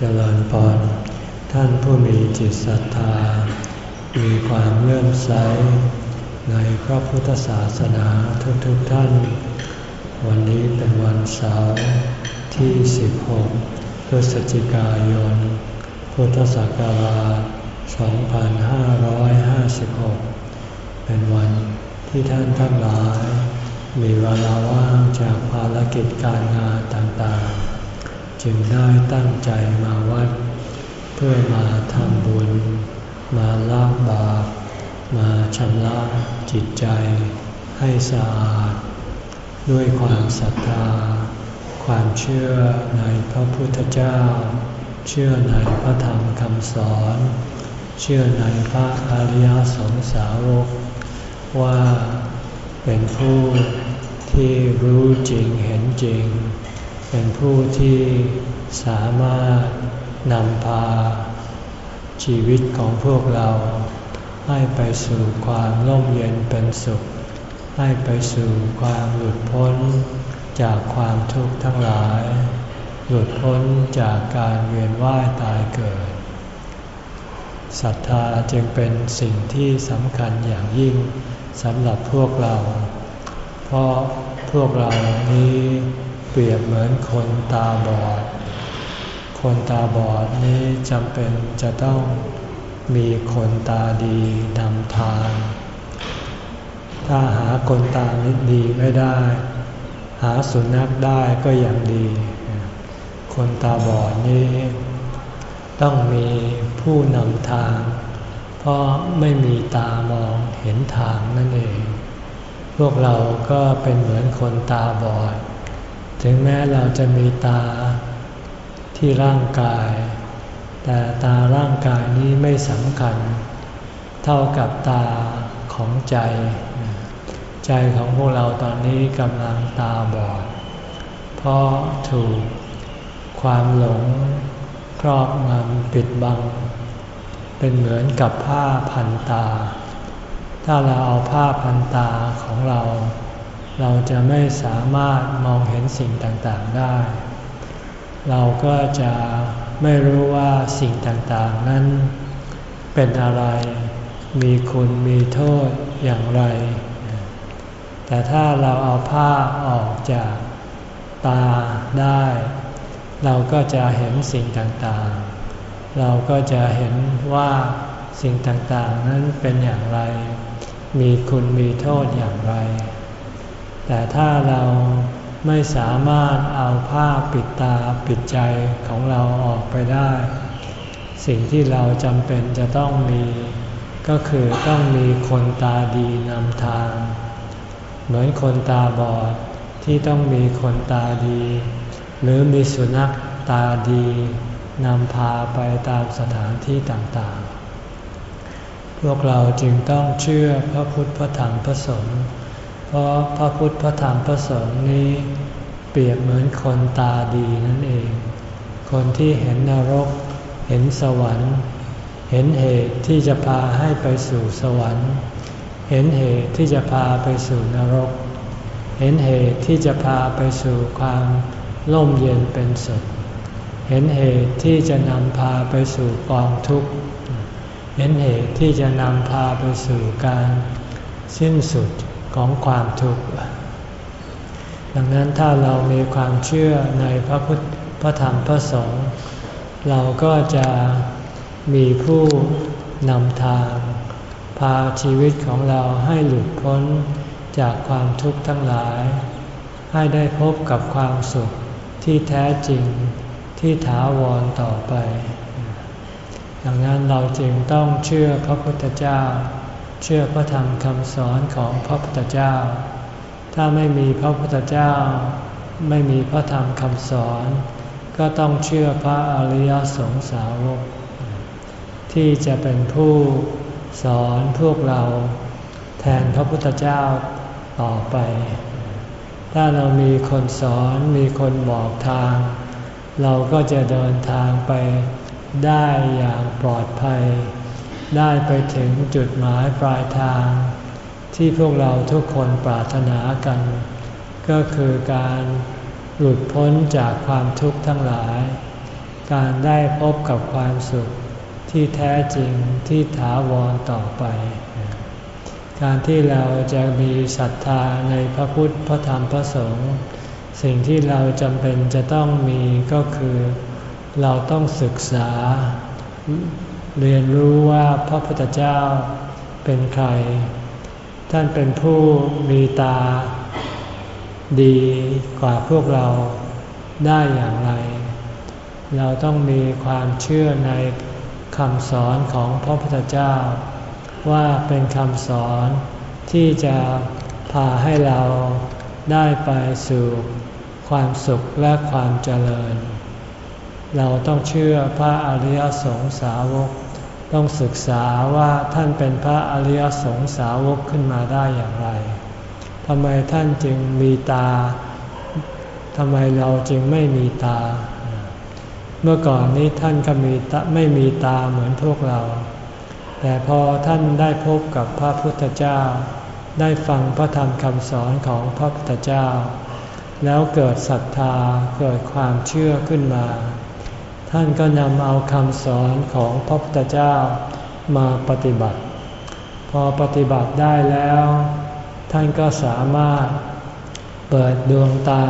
เจริญพรท่านผู้มีจิตศรัทธา มีความเลื่อมใส ในพระพุทธศาสนาทุกๆทท่าน วันนี้เป็นวันเสาร์ที่ 16 พฤศจิกายน พุทธศักราช 2556 เป็นวันที่ท่านทั้งหลาย มีเวลาว่างจากภารกิจการงานต่างๆ จึงได้ตั้งใจมาวัด เพื่อมาทำบุญ มาล้างบาป มาชำระจิตใจให้สะอาด ด้วยความศรัทธา ความเชื่อในพระพุทธเจ้า เชื่อในพระธรรมคำสอน เชื่อในพระอริยสงสาวก ว่าเป็นผู้ที่รู้จริงเห็นจริง เป็นผู้ที่สามารถนำพา ชีวิตของพวกเรา ให้ไปสู่ความร่มเย็นเป็นสุข ให้ไปสู่ความหลุดพ้น จากความทุกข์ทั้งหลาย หลุดพ้นจากการเวียนว่ายตายเกิดศรัทธาจึงเป็นสิ่งที่สำคัญอย่างยิ่งสำหรับพวกเรา เพราะพวกเรานี้ ปรียบเหมือนคนตาบอด คนตาบอดนี้จำเป็นจะต้องมีคนตาดีนำทาง ถ้าหาคนตาดีไม่ได้ หาสุนัขได้ก็ยังดี คนตาบอดนี้ ต้องมีผู้นำทาง เพราะไม่มีตามองเห็นทางนั่นเอง พวกเราก็เป็นเหมือนคนตาบอด ถึงแม้เราจะมีตาที่ร่างกาย แต่ตาร่างกายนี้ไม่สำคัญ เท่ากับตาของใจ ใจของพวกเราตอนนี้กำลังตาบอด เพราะถูกความหลงครอบงำปิดบัง เป็นเหมือนกับผ้าพันตา ถ้าเราเอาผ้าพันตาของเรา เราจะไม่สามารถมองเห็นสิ่งต่างๆได้ เราก็จะไม่รู้ว่าสิ่งต่างๆ นั้นเป็นอะไร มีคุณมีโทษอย่างไร แต่ถ้าเราเอาผ้าออกจากตาได้ เราก็จะเห็นสิ่งต่างๆ เราก็จะเห็นว่าสิ่งต่างๆ นั้นเป็นอย่างไร มีคุณมีโทษอย่างไร แต่ถ้าเราไม่สามารถเอาผ้าปิดตาปิดใจของเราออกไปได้ สิ่งที่เราจำเป็นจะต้องมี ก็คือต้องมีคนตาดีนำทาง เหมือนคนตาบอดที่ต้องมีคนตาดี หรือมีสุนัขตาดีนำพาไปตามสถานที่ต่างๆ พวกเราจึงต้องเชื่อพระพุทธพระธรรมพระสงฆ์ เพราะพระพุทธพระธรรมพระสงฆ์นี้ เปรียบเหมือนคนตาดีนั่นเอง คนที่เห็นนรก เห็นสวรรค์ เห็นเหตุที่จะพาให้ไปสู่สวรรค์ เห็นเหตุที่จะพาไปสู่นรก เห็นเหตุที่จะพาไปสู่ความร่มเย็นเป็นสุขเห็นเหตุที่จะนำพาไปสู่กองทุกข์ เห็นเหตุที่จะนำพาไปสู่การ สิ้นสุด ของความทุกข์ ดังนั้นถ้าเรามีความเชื่อในพระพุทธ พระธรรม พระสงฆ์ เราก็จะมีผู้นำทาง พาชีวิตของเราให้หลุดพ้นจากความทุกข์ทั้งหลาย ให้ได้พบกับความสุขที่แท้จริงที่ถาวรต่อไป ดังนั้นเราจึงต้องเชื่อพระพุทธเจ้า เชื่อพระธรรมคำสอนของพระพุทธเจ้า ถ้าไม่มีพระพุทธเจ้า ไม่มีพระธรรมคำสอน ก็ต้องเชื่อพระอริยสงสาวก ที่จะเป็นผู้สอนพวกเราแทนพระพุทธเจ้าต่อไป ถ้าเรามีคนสอนมีคนบอกทาง เราก็จะเดินทางไปได้อย่างปลอดภัย ได้ไปถึงจุดหมายปลายทาง ที่พวกเราทุกคนปรารถนากัน ก็คือการหลุดพ้นจากความทุกข์ทั้งหลาย การได้พบกับความสุขที่แท้จริงที่ถาวรต่อไป การที่เราจะมีศรัทธาในพระพุทธพระธรรมพระสงฆ์สิ่งที่เราจำเป็นจะต้องมีก็คือ เราต้องศึกษา เรียนรู้ว่าพระพุทธเจ้าเป็นใคร ท่านเป็นผู้มีตาดีกว่าพวกเราได้อย่างไร เราต้องมีความเชื่อในคำสอนของพระพุทธเจ้า ว่าเป็นคำสอนที่จะพาให้เราได้ไปสู่ความสุขและความเจริญ เราต้องเชื่อพระอริยสงสาวก ต้องศึกษาว่าท่านเป็นพระอริยสงสาวกขึ้นมาได้อย่างไรทำไมท่านจึงมีตาทำไมเราจึงไม่มีตา เมื่อก่อนนี้ท่านก็มีตาไม่มีตาเหมือนพวกเรา แต่พอท่านได้พบกับพระพุทธเจ้า ได้ฟังพระธรรมคำสอนของพระพุทธเจ้า แล้วเกิดศรัทธาเกิดความเชื่อขึ้นมา ท่านก็นำเอาคำสอนของพระพุทธเจ้ามาปฏิบัติ พอปฏิบัติได้แล้ว ท่านก็สามารถเปิดดวงตา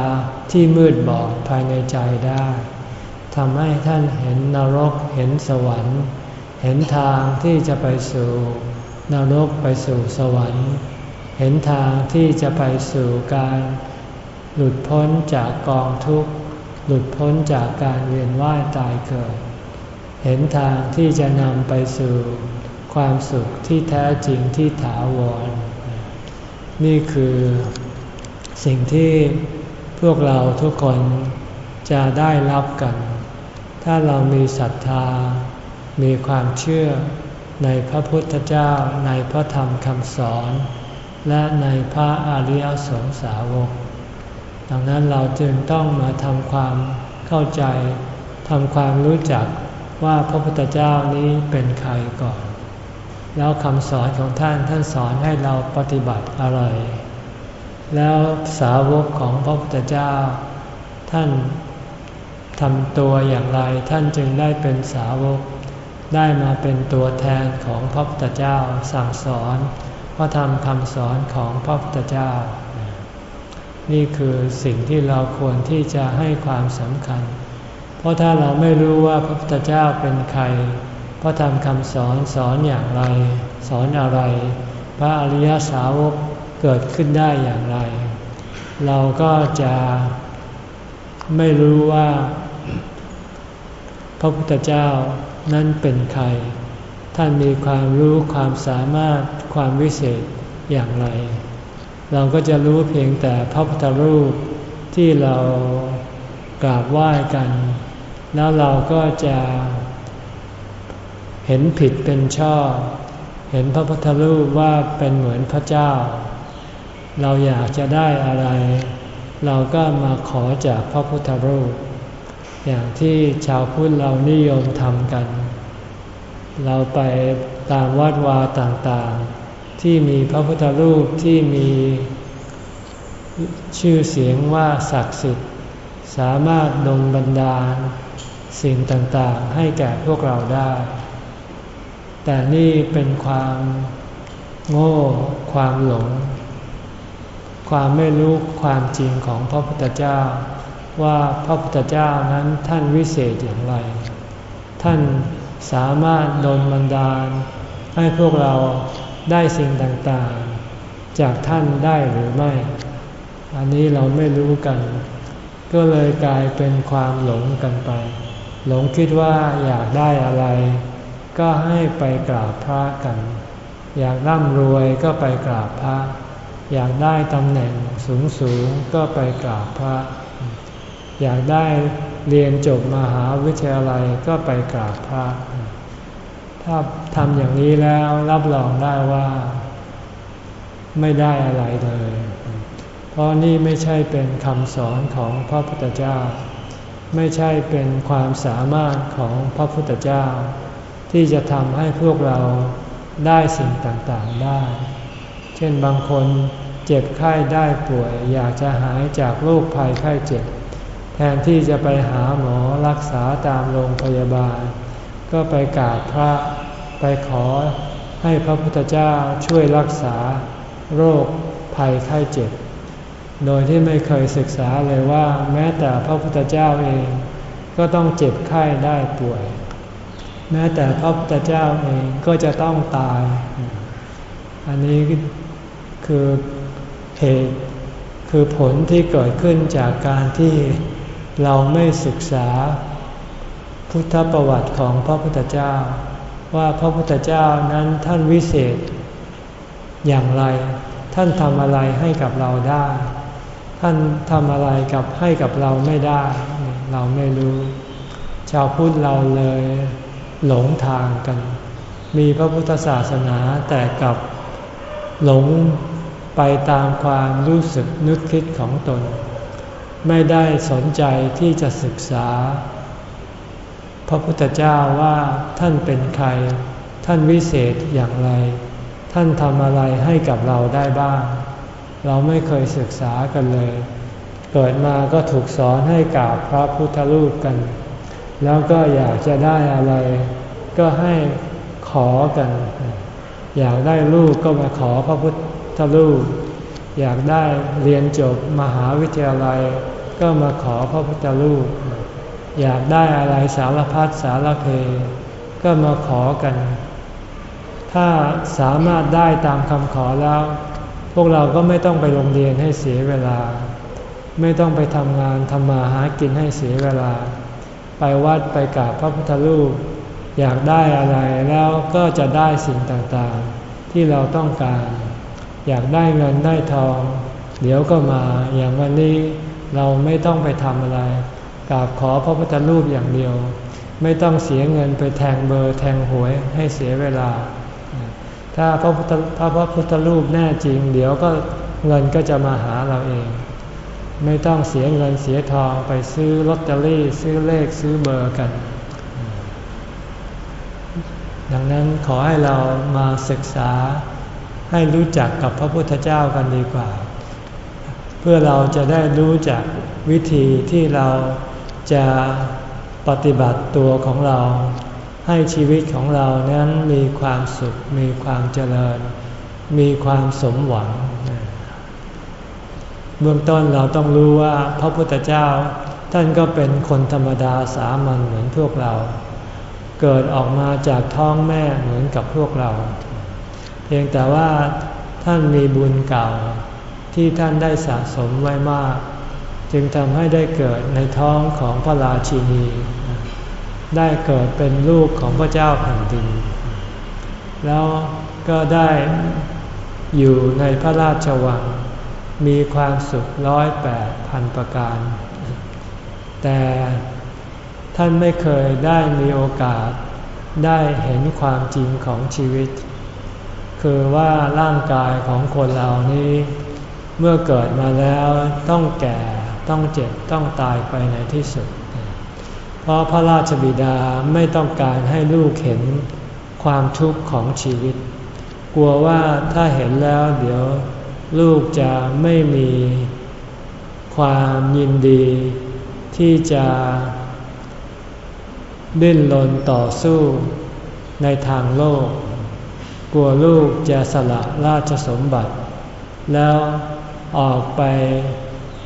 ที่มืดบอดภายในใจได้ทำให้ท่านเห็นนรกเห็นสวรรค์ เห็นทางที่จะไปสู่นรกไปสู่สวรรค์ เห็นทางที่จะไปสู่การหลุดพ้นจากกองทุกข์ หลุดพ้นจากการเวียนว่ายตายเกิด เห็นทางที่จะนำไปสู่ความสุขที่แท้จริงที่ถาวร นี่คือสิ่งที่พวกเราทุกคนจะได้รับกัน ถ้าเรามีศรัทธา มีความเชื่อในพระพุทธเจ้า ในพระธรรมคำสอน และในพระอริยสงสาวก ดังนั้นเราจึงต้องมาทำความเข้าใจทำความรู้จักว่าพระพุทธเจ้านี้เป็นใครก่อน แล้วคำสอนของท่านท่านสอนให้เราปฏิบัติอะไร แล้วสาวกของพระพุทธเจ้า ท่านทำตัวอย่างไรท่านจึงได้เป็นสาวก ได้มาเป็นตัวแทนของพระพุทธเจ้าสั่งสอนพระธรรมคำสอนของพระพุทธเจ้า นี่คือสิ่งที่เราควรที่จะให้ความสำคัญ เพราะถ้าเราไม่รู้ว่าพระพุทธเจ้าเป็นใคร พระธรรมคำสอนสอนอย่างไร สอนอะไร พระอริยสาวกเกิดขึ้นได้อย่างไร เราก็จะไม่รู้ว่า พระพุทธเจ้านั้นเป็นใคร ท่านมีความรู้ความสามารถความวิเศษอย่างไร เราก็จะรู้เพียงแต่พระพุทธรูปที่เรากราบไหว้กัน แล้วเราก็จะเห็นผิดเป็นชอบ เห็นพระพุทธรูปว่าเป็นเหมือนพระเจ้า เราอยากจะได้อะไร เราก็มาขอจากพระพุทธรูป อย่างที่ชาวพุทธเรานิยมทำกัน เราไปตามวัดวาต่างๆ ที่มีพระพุทธรูปที่มีชื่อเสียงว่าศักดิ์สิทธิ์สามารถดลบันดาล สิ่งต่างๆให้แก่พวกเราได้ แต่นี่เป็นความโง่ ความหลง ความไม่รู้ความจริงของพระพุทธเจ้า ว่าพระพุทธเจ้านั้นท่านวิเศษอย่างไร ท่านสามารถดลบันดาล ให้พวกเรา ได้สิ่งต่างๆ จากท่านได้หรือไม่ อันนี้เราไม่รู้กัน ก็เลยกลายเป็นความหลงกันไป หลงคิดว่าอยากได้อะไร ก็ให้ไปกราบพระกัน อยากร่ำรวยก็ไปกราบพระ อยากได้ตำแหน่งสูงสูงก็ไปกราบพระ อยากได้เรียนจบมหาวิทยาลัยก็ไปกราบพระ ถ้าทำอย่างนี้แล้วรับรองได้ว่า ไม่ได้อะไรเลย เพราะนี่ไม่ใช่เป็นคำสอนของพระพุทธเจ้า ไม่ใช่เป็นความสามารถของพระพุทธเจ้า ที่จะทำให้พวกเราได้สิ่งต่างๆได้ เช่นบางคนเจ็บไข้ได้ป่วย อยากจะหายจากโรคภัยไข้เจ็บ แทนที่จะไปหาหมอรักษาตามโรงพยาบาล ก็ไปกราบพระไปขอให้พระพุทธเจ้าช่วยรักษาโรคภัยไข้เจ็บ โดยที่ไม่เคยศึกษาเลยว่า แม้แต่พระพุทธเจ้าเอง ก็ต้องเจ็บไข้ได้ป่วย แม้แต่พระพุทธเจ้าเองก็จะต้องตาย อันนี้คือเหตุคือผลที่เกิดขึ้นจากการที่เราไม่ศึกษา พุทธประวัติของพระพุทธเจ้า ว่าพระพุทธเจ้านั้นท่านวิเศษ อย่างไร ท่านทำอะไรให้กับเราได้ ท่านทำอะไรกับให้กับเราไม่ได้ เราไม่รู้ ชาวพุทธเราเลยหลงทางกัน มีพระพุทธศาสนาแต่กับหลงไปตามความรู้สึกนึกคิดของตน ไม่ได้สนใจที่จะศึกษา พระพุทธเจ้าว่าท่านเป็นใคร ท่านวิเศษอย่างไร ท่านทำอะไรให้กับเราได้บ้าง เราไม่เคยศึกษากันเลย เกิดมาก็ถูกสอนให้กราบพระพุทธรูปกัน แล้วก็อยากจะได้อะไร ก็ให้ขอกัน อยากได้ลูกก็มาขอพระพุทธรูป อยากได้เรียนจบมหาวิทยาลัย ก็มาขอพระพุทธรูป อยากได้อะไรสารพัดสารเพก็มาขอกัน ถ้าสามารถได้ตามคำขอแล้ว พวกเราก็ไม่ต้องไปโรงเรียนให้เสียเวลา ไม่ต้องไปทำงานทำมาหากินให้เสียเวลา ไปวัดไปกราบพระพุทธรูป อยากได้อะไรแล้วก็จะได้สิ่งต่างๆ ที่เราต้องการ อยากได้เงินได้ทอง เดี๋ยวก็มาอย่างวันนี้เราไม่ต้องไปทำอะไร กราบขอพระพุทธรูปอย่างเดียว ไม่ต้องเสียเงินไปแทงเบอร์แทงหวยให้เสียเวลา ถ้าพระพุทธถ้าพระพุทธรูปแน่จริง เดี๋ยวก็เงินก็จะมาหาเราเอง ไม่ต้องเสียเงินเสียทองไปซื้อลอตเตอรี่ ซื้อเลขซื้อเบอร์กัน ดังนั้นขอให้เรามาศึกษาให้รู้จักกับพระพุทธเจ้ากันดีกว่า เพื่อเราจะได้รู้จักวิธีที่เรา จะปฏิบัติตัวของเรา ให้ชีวิตของเรานั้นมีความสุข มีความเจริญ มีความสมหวัง เบื้องต้นเราต้องรู้ว่าพระพุทธเจ้าท่านก็เป็นคนธรรมดาสามัญเหมือนพวกเรา เกิดออกมาจากท้องแม่เหมือนกับพวกเรา เพียงแต่ว่าท่านมีบุญเก่าที่ท่านได้สะสมไว้มาก จึงทำให้ได้เกิดในท้องของพระราชินี ได้เกิดเป็นลูกของพระเจ้าแผ่นดิน แล้วก็ได้อยู่ในพระราชวัง มีความสุขร้อยแปดพันประการ แต่ท่านไม่เคยได้มีโอกาสได้เห็นความจริงของชีวิต คือว่าร่างกายของคนเรานี้ เมื่อเกิดมาแล้วต้องแก่ ต้องเจ็บต้องตายไปในที่สุด เพราะพระราชบิดาไม่ต้องการให้ลูกเห็นความทุกข์ของชีวิต กลัวว่าถ้าเห็นแล้วเดี๋ยวลูกจะไม่มีความยินดีที่จะดิ้นรนต่อสู้ในทางโลก กลัวลูกจะสละราชสมบัติ แล้วออกไป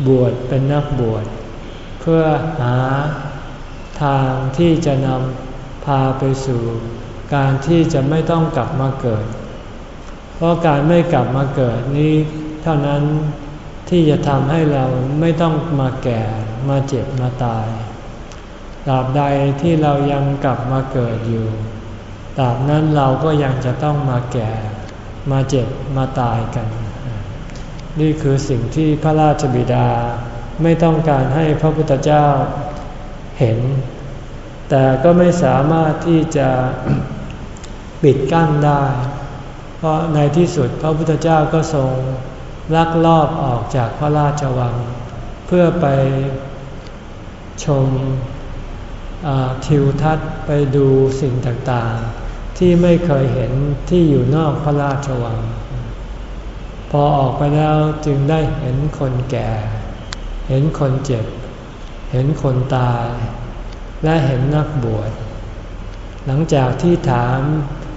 บวชเป็นนักบวช เพื่อหาทางที่จะนำพาไปสู่การที่จะไม่ต้องกลับมาเกิด เพราะการไม่กลับมาเกิดนี้เท่านั้นที่จะทำให้เราไม่ต้องมาแก่มาเจ็บมาตายตราบใดที่เรายังกลับมาเกิดอยู่ตราบนั้นเราก็ยังจะต้องมาแก่ มาเจ็บมาตายกัน นี่คือสิ่งที่พระราชบิดาไม่ต้องการให้พระพุทธเจ้าเห็น แต่ก็ไม่สามารถที่จะปิดกั้นได้ เพราะในที่สุดพระพุทธเจ้าก็ทรงลักลอบออกจากพระราชวัง เพื่อไปชมทิวทัศน์ไปดูสิ่งต่างๆ ที่ไม่เคยเห็นที่อยู่นอกพระราชวัง พอออกไปแล้วจึงได้เห็นคนแก่ เห็นคนเจ็บ เห็นคนตาย และเห็นนักบวช หลังจากที่ถาม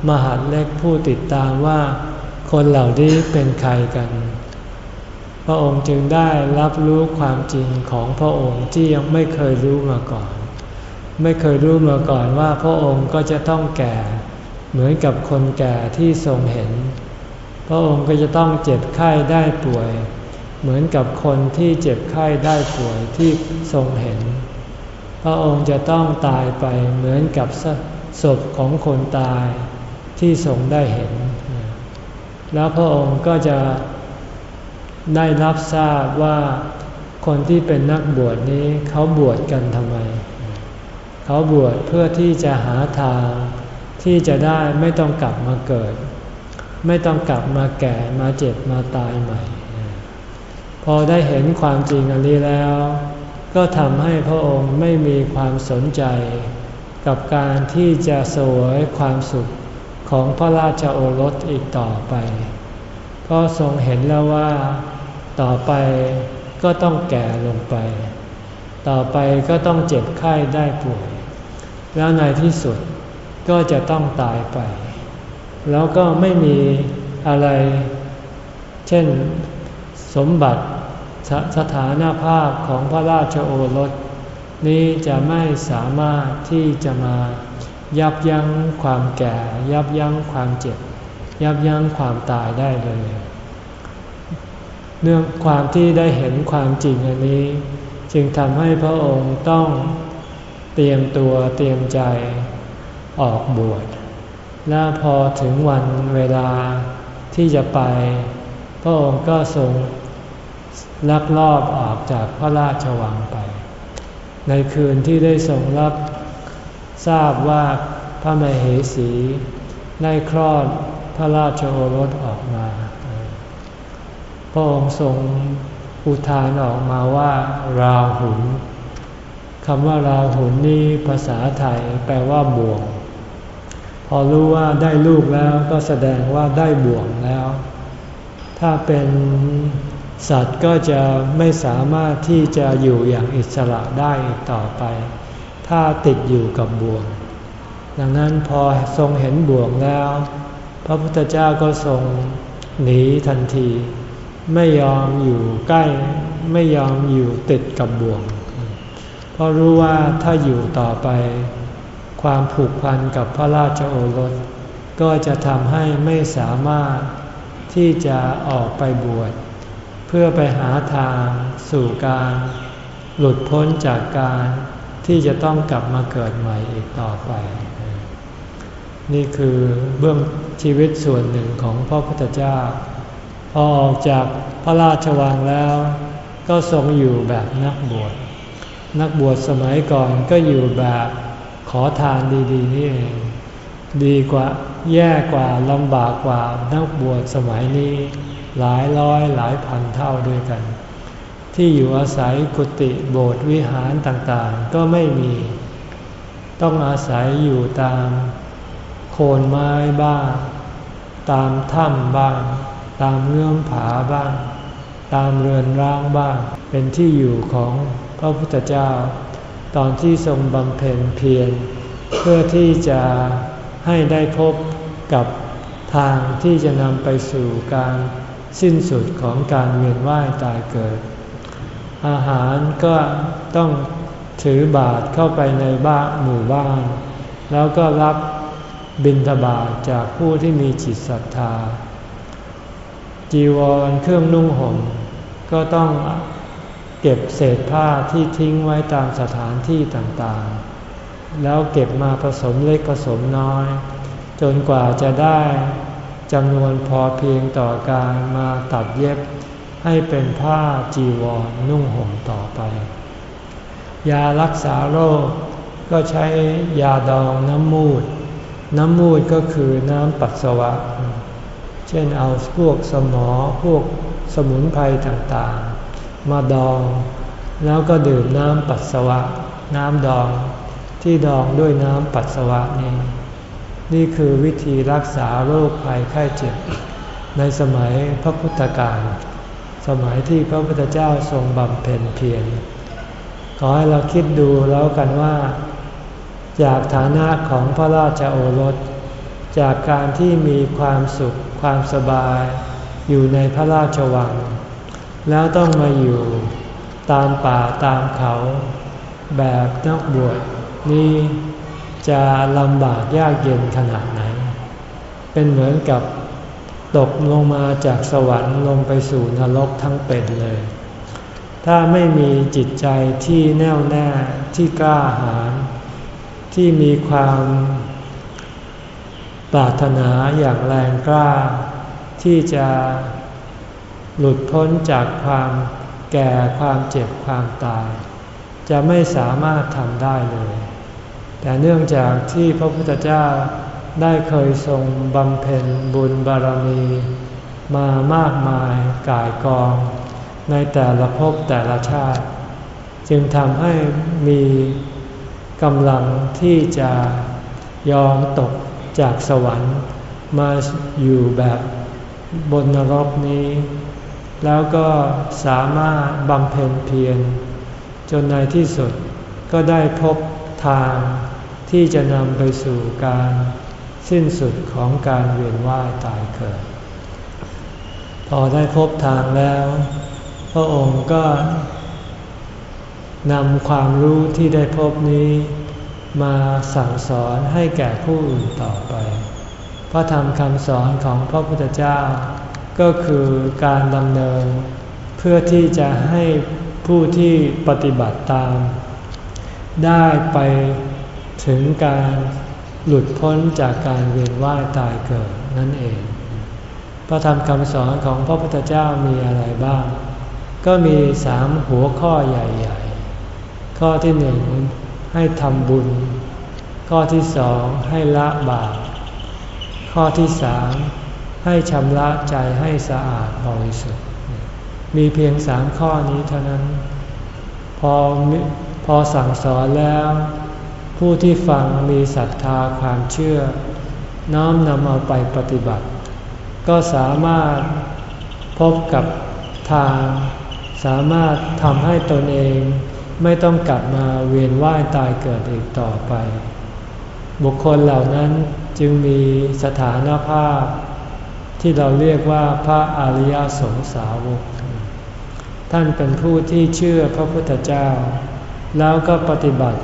มหาเล็กผู้ติดตามว่า คนเหล่านี้เป็นใครกัน พระองค์จึงได้รับรู้ความจริงของพระองค์ที่ยังไม่เคยรู้มาก่อน ไม่เคยรู้มาก่อนว่าพระองค์ก็จะต้องแก่ เหมือนกับคนแก่ที่ทรงเห็น ระองค์ก็จะต้องเจ็บไข้ได้ป่วย เหมือนกับคนที่เจ็บไข้ได้ป่วยที่ทรงเห็น พระองค์จะต้องตายไปเหมือนกับศพของคนตายที่ทรงได้เห็น แล้วพระองค์ก็จะได้รับทราบว่าคนที่เป็นนักบวชนี้เขาบวชกันทำไม เขาบวชเพื่อที่จะหาทางที่จะได้ไม่ต้องกลับมาเกิด ไม่ต้องกลับมาแก่มาเจ็บมาตายใหม่ พอได้เห็นความจริงอันนี้แล้ว ก็ทำให้พระองค์ไม่มีความสนใจ กับการที่จะสวยความสุขของพระราชโอรสอีกต่อไป ก็ทรงเห็นแล้วว่าต่อไปก็ต้องแก่ลงไป ต่อไปก็ต้องเจ็บไข้ได้ป่วย แล้วในที่สุดก็จะต้องตายไป แล้วก็ไม่มีอะไร เช่นสมบัติสสถานภาพของพระราชโอรส นี้จะไม่สามารถที่จะมายับยั้งความแก่ ยับยั้งความเจ็บ ยับยั้งความตายได้เลย เนื่องความที่ได้เห็นความจริงอันนี้ จึงทำให้พระองค์ต้องเตรียมตัวเตรียมใจออกบวช และพอถึงวันเวลาที่จะไป พระองค์ก็ทรงลักลอบออกจากพระราชวังไป ในคืนที่ได้ทรงรับทราบว่าพระมเหสี ได้คลอดพระราชโอรสออกมา พระองค์ทรงอุทานออกมาว่า ราหุลคำว่าราหุลนี่ภาษาไทยแปลว่าบ่วง อรู้ว่าได้ลูกแล้วก็แสดงว่าได้บ่วงแล้ว ถ้าเป็นสัตว์ก็จะไม่สามารถที่จะอยู่อย่างอิสระได้อีกต่อไป ถ้าติดอยู่กับบ่วง ดังนั้นพอทรงเห็นบ่วงแล้ว พระพุทธเจ้าก็ทรงหนีทันที ไม่ยอมอยู่ใกล้ ไม่ยอมอยู่ติดกับบ่วง เพราะรู้ว่าถ้าอยู่ต่อไป ความผูกพันกับพระราชโอรส ก็จะทำให้ไม่สามารถที่จะออกไปบวช เพื่อไปหาทางสู่การ หลุดพ้นจากการที่จะต้องกลับมาเกิดใหม่อีกต่อไป นี่คือเบื้องชีวิตส่วนหนึ่งของพระพุทธเจ้า พอออกจากพระราชวังแล้ว ก็ทรงอยู่แบบนักบวช นักบวชสมัยก่อนก็อยู่แบบ ขอทานดีๆนี่เองดีกว่าแย่กว่าลำบากกว่านักบวชสมัยนี้ หลายร้อยหลายพันเท่าด้วยกัน ที่อยู่อาศัยกุฏิโบสถ์วิหารต่างๆ ก็ไม่มี ต้องอาศัยอยู่ตามโคนไม้บ้าง ตามถ้ำบ้าง ตามเงื่อมผาบ้าง ตามเรือนร้างบ้าง เป็นที่อยู่ของพระพุทธเจ้า ตอนที่ทรงบำเพ็ญเพียรเพื่อที่จะให้ได้พบกับทางที่จะนำไปสู่การสิ้นสุดของการเวียนว่ายตายเกิด อาหารก็ต้องถือบาตรเข้าไปในบ้านหมู่บ้าน แล้วก็รับบิณฑบาตจากผู้ที่มีจิตศรัทธา จีวรเครื่องนุ่งห่มก็ต้อง เก็บเศษผ้าที่ทิ้งไว้ตามสถานที่ต่างๆ แล้วเก็บมาผสมเล็กผสมน้อย จนกว่าจะได้จำนวนพอเพียงต่อการมาตัดเย็บ ให้เป็นผ้าจีวรนุ่งห่มต่อไป ยารักษาโรคก็ใช้ยาดองน้ำมูด น้ำมูดก็คือน้ำปัสสาวะ เช่นเอาพวกสมอพวกสมุนไพรต่างๆ มาดอง แล้วก็ดื่มน้ำปัสสาวะ น้ำดอง ที่ดองด้วยน้ำปัสสาวะนี่นี่คือวิธีรักษาโรคภัยไข้เจ็บ ในสมัยพระพุทธกาลสมัยที่พระพุทธเจ้าทรงบำเพ็ญเพียรขอให้เราคิดดูแล้วกันว่า จากฐานะของพระราชโอรส จากการที่มีความสุขความสบาย อยู่ในพระราชวัง แล้วต้องมาอยู่ตามป่าตามเขา แบบนักบวชนี่จะลำบากยากเย็นขนาดไหน เป็นเหมือนกับตกลงมาจากสวรรค์ลงไปสู่นรกทั้งเป็นเลย ถ้าไม่มีจิตใจที่แน่วแน่ที่กล้าหาญที่มีความปรารถนาอย่างแรงกล้า ที่จะ หลุดพ้นจากความแก่ความเจ็บความตาย จะไม่สามารถทำได้เลย แต่เนื่องจากที่พระพุทธเจ้าได้เคยทรงบำเพ็ญบุญบารมี มามากมายกายกอง ในแต่ละภพแต่ละชาติ จึงทำให้มีกำลังที่จะยอมตกจากสวรรค์มาอยู่แบบบนนรกนี้ แล้วก็สามารถบำเพ็ญเพียรจนในที่สุดก็ได้พบทางที่จะนำไปสู่การสิ้นสุดของการเวียนว่ายตายเกิด พอได้พบทางแล้ว พระองค์ก็นำความรู้ที่ได้พบนี้ มาสั่งสอนให้แก่ผู้อื่นต่อไป พระธรรมคำสอนของพระพุทธเจ้า ก็คือการดำเนิน เพื่อที่จะให้ผู้ที่ปฏิบัติตาม ได้ไปถึงการหลุดพ้นจากการเวียนว่ายตายเกิดนั่นเอง พระธรรมคำสอนของพระพุทธเจ้ามีอะไรบ้าง ก็มีสามหัวข้อใหญ่ๆ ข้อที่หนึ่งให้ทำบุญ ข้อที่สองให้ละบาปข้อที่สาม ให้ชำระใจให้สะอาดบริสุทธิ์ มีเพียงสามข้อนี้เท่านั้น พอพอสั่งสอนแล้ว ผู้ที่ฟังมีศรัทธาความเชื่อ น้อมนำเอาไปปฏิบัติ ก็สามารถพบกับทาง สามารถทำให้ตนเองไม่ต้องกลับมาเวียนว่ายตายเกิดอีกต่อไป บุคคลเหล่านั้นจึงมีสถานภาพ ที่เราเรียกว่าพระอริยสงสาวก ท่านเป็นผู้ที่เชื่อพระพุทธเจ้า แล้วก็ปฏิบัติ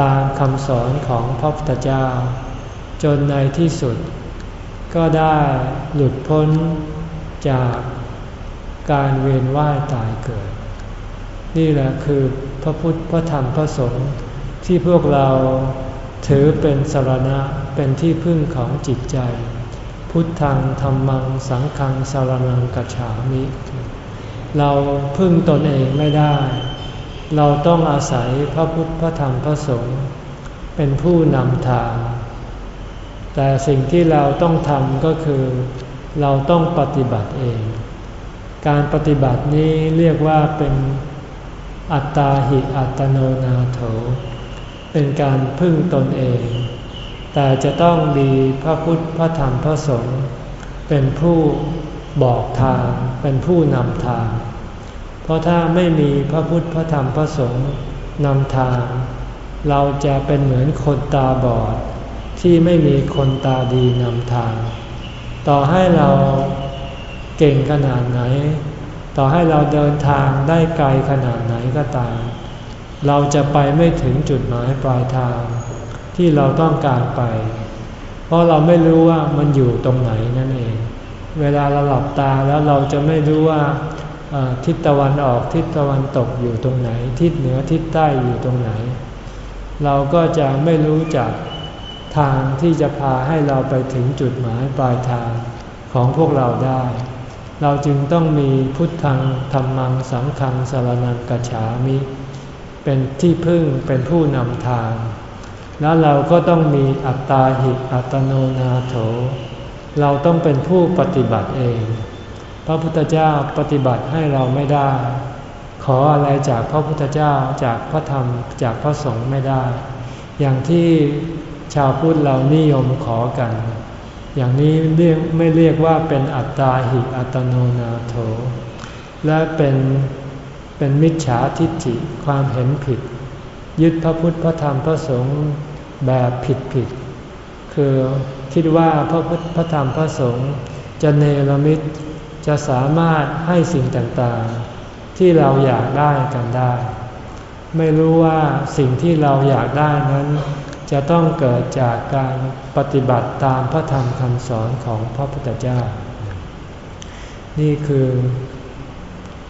ตามคำสอนของพระพุทธเจ้า จนในที่สุด ก็ได้หลุดพ้นจากการเวียนว่ายตายเกิด นี่แหละคือพระพุทธพระธรรมพระสงฆ์ที่พวกเราถือเป็นสารณะเป็นที่พึ่งของจิตใจ พุทธังธรรมังสังฆังสารนังกัจฉามิ เราพึ่งตนเองไม่ได้ เราต้องอาศัยพระพุทธพระธรรมพระสงฆ์เป็นผู้นำทาง แต่สิ่งที่เราต้องทำก็คือ เราต้องปฏิบัติเอง การปฏิบัตินี้เรียกว่าเป็นอัตตาหิอัตโนนาโถ เป็นการพึ่งตนเอง แต่จะต้องมีพระพุทธพระธรรมพระสงฆ์เป็นผู้บอกทาง เป็นผู้นำทาง เพราะถ้าไม่มีพระพุทธพระธรรมพระสงฆ์นำทาง เราจะเป็นเหมือนคนตาบอด ที่ไม่มีคนตาดีนำทาง ต่อให้เราเก่งขนาดไหน ต่อให้เราเดินทางได้ไกลขนาดไหนก็ตาม เราจะไปไม่ถึงจุดหมายปลายทาง ที่เราต้องการไป เพราะเราไม่รู้ว่ามันอยู่ตรงไหนนั่นเอง เวลาเราหลับตาแล้วเราจะไม่รู้ว่าทิศตะวันออกทิศตะวันตกอยู่ตรงไหน ทิศเหนือทิศใต้อยู่ตรงไหน เราก็จะไม่รู้จักทางที่จะพาให้เราไปถึงจุดหมายปลายทางของพวกเราได้ เราจึงต้องมีพุทธังธรรมังสังฆังสารนังกัจฉามิ เป็นที่พึ่งเป็นผู้นำทาง แล้วเราก็ต้องมีอัตตาหิอัตโนนาโถ เราต้องเป็นผู้ปฏิบัติเอง พระพุทธเจ้าปฏิบัติให้เราไม่ได้ ขออะไรจากพระพุทธเจ้าจากพระธรรมจากพระสงฆ์ไม่ได้ อย่างที่ชาวพุทธเรานิยมขอกัน อย่างนี้เรียกไม่เรียกว่าเป็นอัตตาหิอัตโนนาโถ และเป็นเป็นมิจฉาทิฏฐิความเห็นผิด ยึดพระพุทธพระธรรมพระสงฆ์ แบบผิดผิด คือคิดว่าพระพุทธพระธรรมพระสงฆ์จะเนรมิตจะสามารถให้สิ่งต่างๆ ที่เราอยากได้กันได้ ไม่รู้ว่าสิ่งที่เราอยากได้นั้น จะต้องเกิดจากการปฏิบัติตามพระธรรมคำสอนของพระพุทธเจ้า นี่คือ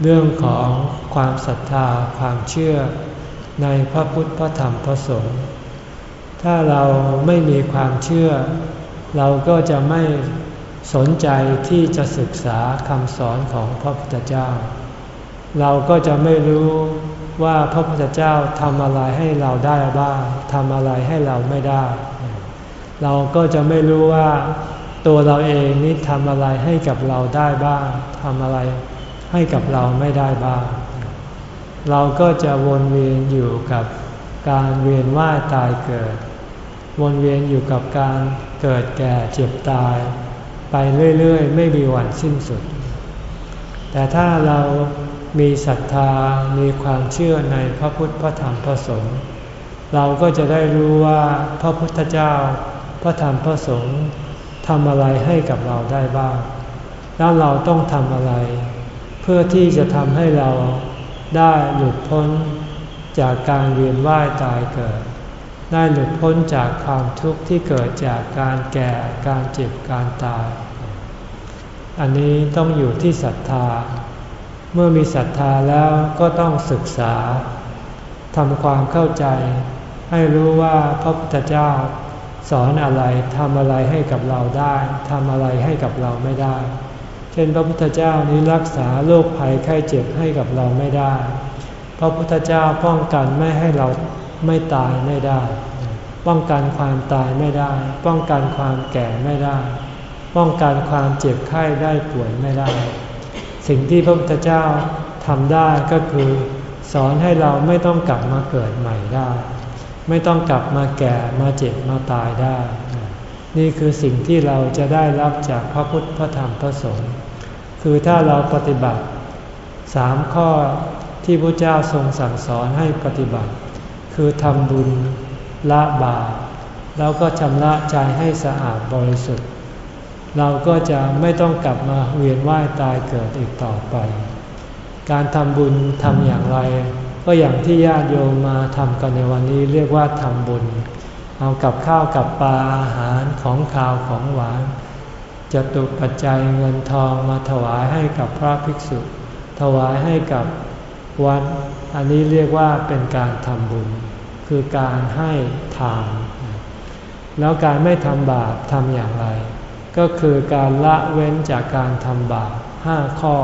เรื่องของความศรัทธาความเชื่อในพระพุทธพระธรรมพระสงฆ์ ถ้าเราไม่มีความเชื่อ เราก็จะไม่สนใจที่จะศึกษาคำสอนของพระพุทธเจ้า เราก็จะไม่รู้ว่าพระพุทธเจ้าทำอะไรให้เราได้บ้างทำอะไรให้เราไม่ได้ เราก็จะไม่รู้ว่าตัวเราเองนี่ทำอะไรให้กับเราได้บ้างทำอะไรให้กับเราไม่ได้บ้าง เราก็จะวนเวียนอยู่กับการเวียนว่ายตายเกิด วนเวียนอยู่กับการเกิดแก่เจ็บตาย ไปเรื่อยๆ ไม่มีวันสิ้นสุด แต่ถ้าเรามีศรัทธา มีความเชื่อในพระพุทธพระธรรมพระสงฆ์เราก็จะได้รู้ว่าพระพุทธเจ้า พระธรรมพระสงฆ์ทำอะไรให้กับเราได้บ้าง แล้วเราต้องทำอะไร เพื่อที่จะทำให้เราได้หลุดพ้นจากการเวียนว่ายตายเกิด ได้หลุดพ้นจากความทุกข์ที่เกิดจากการแก่การเจ็บการตาย อันนี้ต้องอยู่ที่ศรัทธา เมื่อมีศรัทธาแล้วก็ต้องศึกษาทำความเข้าใจ ให้รู้ว่าพระพุทธเจ้า สอนอะไรทำอะไรให้กับเราได้ทำอะไรให้กับเราไม่ได้ เช่นพระพุทธเจ้านี้รักษาโรคภัยไข้เจ็บให้กับเราไม่ได้ พระพุทธเจ้าป้องกันไม่ให้เรา ไม่ตายไม่ได้ ป้องกันความตายไม่ได้ ป้องกันความแก่ไม่ได้ ป้องกันความเจ็บไข้ได้ป่วยไม่ได้ สิ่งที่พระพุทธเจ้าทำได้ก็คือ สอนให้เราไม่ต้องกลับมาเกิดใหม่ได้ ไม่ต้องกลับมาแก่มาเจ็บมาตายได้ นี่คือสิ่งที่เราจะได้รับจากพระพุทธพระธรรมพระสงฆ์คือถ้าเราปฏิบัติสามข้อที่พระเจ้าทรงสั่งสอนให้ปฏิบัติ คือทำบุญละบาปแล้วก็ชำระใจให้สะอาดบริสุทธิ์ เราก็จะไม่ต้องกลับมาเวียนว่ายตายเกิดอีกต่อไป การทำบุญทำอย่างไร ก็อย่างที่ญาติโยมมาทำกันในวันนี้เรียกว่าทำบุญ เอากับข้าวกับปลาอาหารของข้าวของหวานจะตุปัจจัยเงินทองมาถวายให้กับพระภิกษุ ถวายให้กับ วัด อันนี้เรียกว่าเป็นการทำบุญ คือการให้ทาน แล้วการไม่ทำบาปทำอย่างไร ก็คือการละเว้นจากการทำบาปห้าข้อ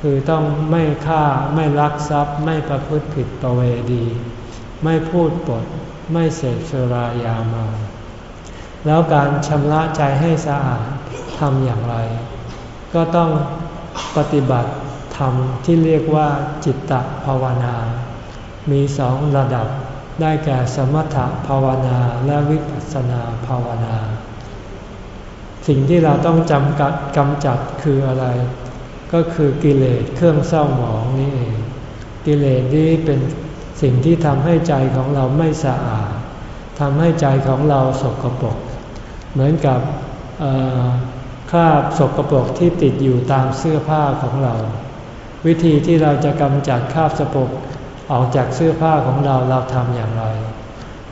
คือต้องไม่ฆ่าไม่ลักทรัพย์ ไม่ประพฤติผิดประเวดีไม่พูดปด ไม่เสพสุรายาเมาแล้วการชำระใจให้สะอาดทำอย่างไร ก็ต้องปฏิบัติ ธรรมที่เรียกว่าจิตตภาวนา มีสองระดับได้แก่สมถภาวนาและวิปัสสนาภาวนา สิ่งที่เราต้องจำกัดกำจัดคืออะไร ก็คือกิเลสเครื่องเศร้าหมองนี่เอง กิเลสนี้เป็นสิ่งที่ทำให้ใจของเราไม่สะอาดทำให้ใจของเราสกปรก เหมือนกับคราบสกปรกที่ติดอยู่ตามเสื้อผ้าของเรา วิธีที่เราจะกำจัดคราบสปกออกจากเสื้อผ้าของเราเราทำอย่างไร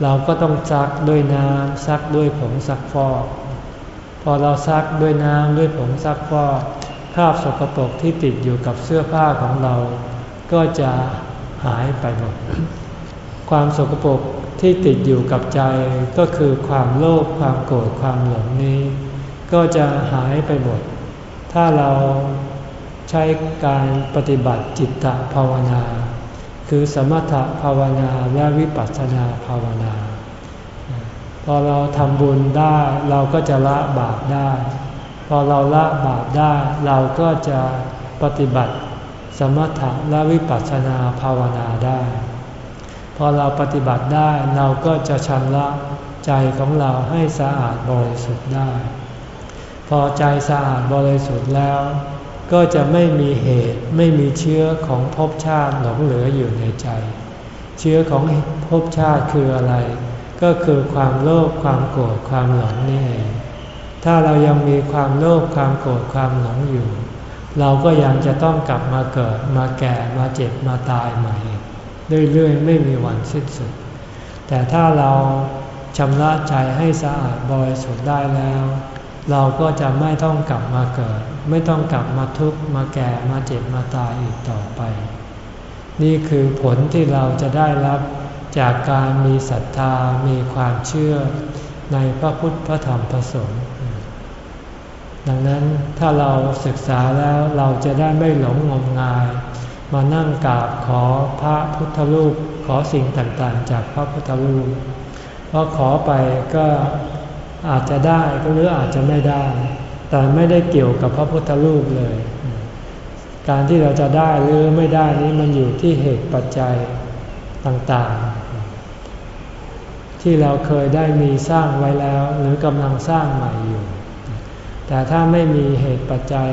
เราก็ต้องซักด้วยน้ำซักด้วยผงซักฟอกพอเราซักด้วยน้ำด้วยผงซักฟอกคราบสกปรกที่ติดอยู่กับเสื้อผ้าของเรา ก็จะหายไปหมด ความสกปรกที่ติดอยู่กับใจก็คือความโลภความโกรธความหลงนี้ ก็จะหายไปหมด ถ้าเรา ช้การปฏิบัติจิตตภาวนา คือสมถภาวนาและวิปัสสนาภาวนา พอเราทำบุญได้เราก็จะละบาปได้ พอเราละบาปได้ เราก็จะปฏิบัติสมถะและวิปัสสนาภาวนาได้ พอเราปฏิบัติได้เราก็จะชำระใจของเราให้สะอาดบริสุทธิ์ได้ พอใจสะอาดบริสุทธิ์แล้ว ก็จะไม่มีเหตุไม่มีเชื้อของภพชาติหลงเหลืออยู่ในใจ เชื้อของภพชาติคืออะไร ก็คือความโลภความโกรธความหลงนี่เองถ้าเรายังมีความโลภความโกรธความหลงอยู่ เราก็ยังจะต้องกลับมาเกิดมาแก่มาเจ็บมาตายใหม่เรื่อยๆไม่มีวันสิ้นสุด แต่ถ้าเราชำระใจให้สะอาดบริสุทธิ์ได้แล้ว เราก็จะไม่ต้องกลับมาเกิด ไม่ต้องกลับมาทุกข์มาแก่มาเจ็บมาตายอีกต่อไป นี่คือผลที่เราจะได้รับจากการมีศรัทธามีความเชื่อในพระพุทธพระธรรมพระสงฆ์ดังนั้นถ้าเราศึกษาแล้วเราจะได้ไม่หลงงมงาย มานั่งกราบขอพระพุทธรูปขอสิ่งต่างๆ จากพระพุทธรูปเพราะขอไปก็อาจจะได้หรืออาจจะไม่ได้ แต่ไม่ได้เกี่ยวกับพระพุทธรูปเลย การที่เราจะได้หรือไม่ได้นี้มันอยู่ที่เหตุปัจจัยต่างๆ ที่เราเคยได้มีสร้างไว้แล้ว หรือกำลังสร้างใหม่อยู่ แต่ถ้าไม่มีเหตุปัจจัย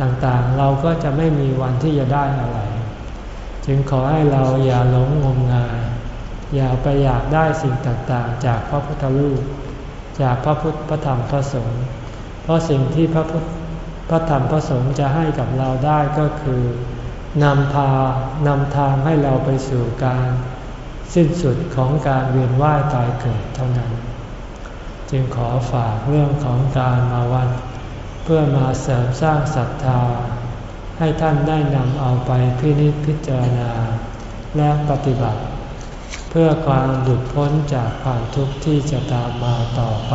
ต่างๆ เราก็จะไม่มีวันที่จะได้อะไร จึงขอให้เราอย่าหลงงมงาย อย่าไปอยากได้สิ่งต่างๆ จากพระพุทธรูป จากพระพุทธพระธรรมพระสงฆ์ เพราะสิ่งที่พระพุทธพระธรรมพระสงฆ์จะให้กับเราได้ก็คือนำพานำทางให้เราไปสู่การสิ้นสุดของการเวียนว่ายตายเกิดเท่านั้น จึงขอฝากเรื่องของการมาวัดเพื่อมาเสริมสร้างศรัทธา ให้ท่านได้นำเอาไปพินิจพิจารณา และปฏิบัติ เพื่อความหลุดพ้นจากความทุกข์ที่จะตามมาต่อไป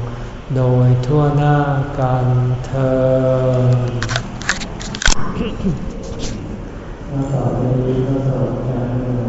โดยทั่วหน้ากันเธอต่อไปนี้ก็สอนการ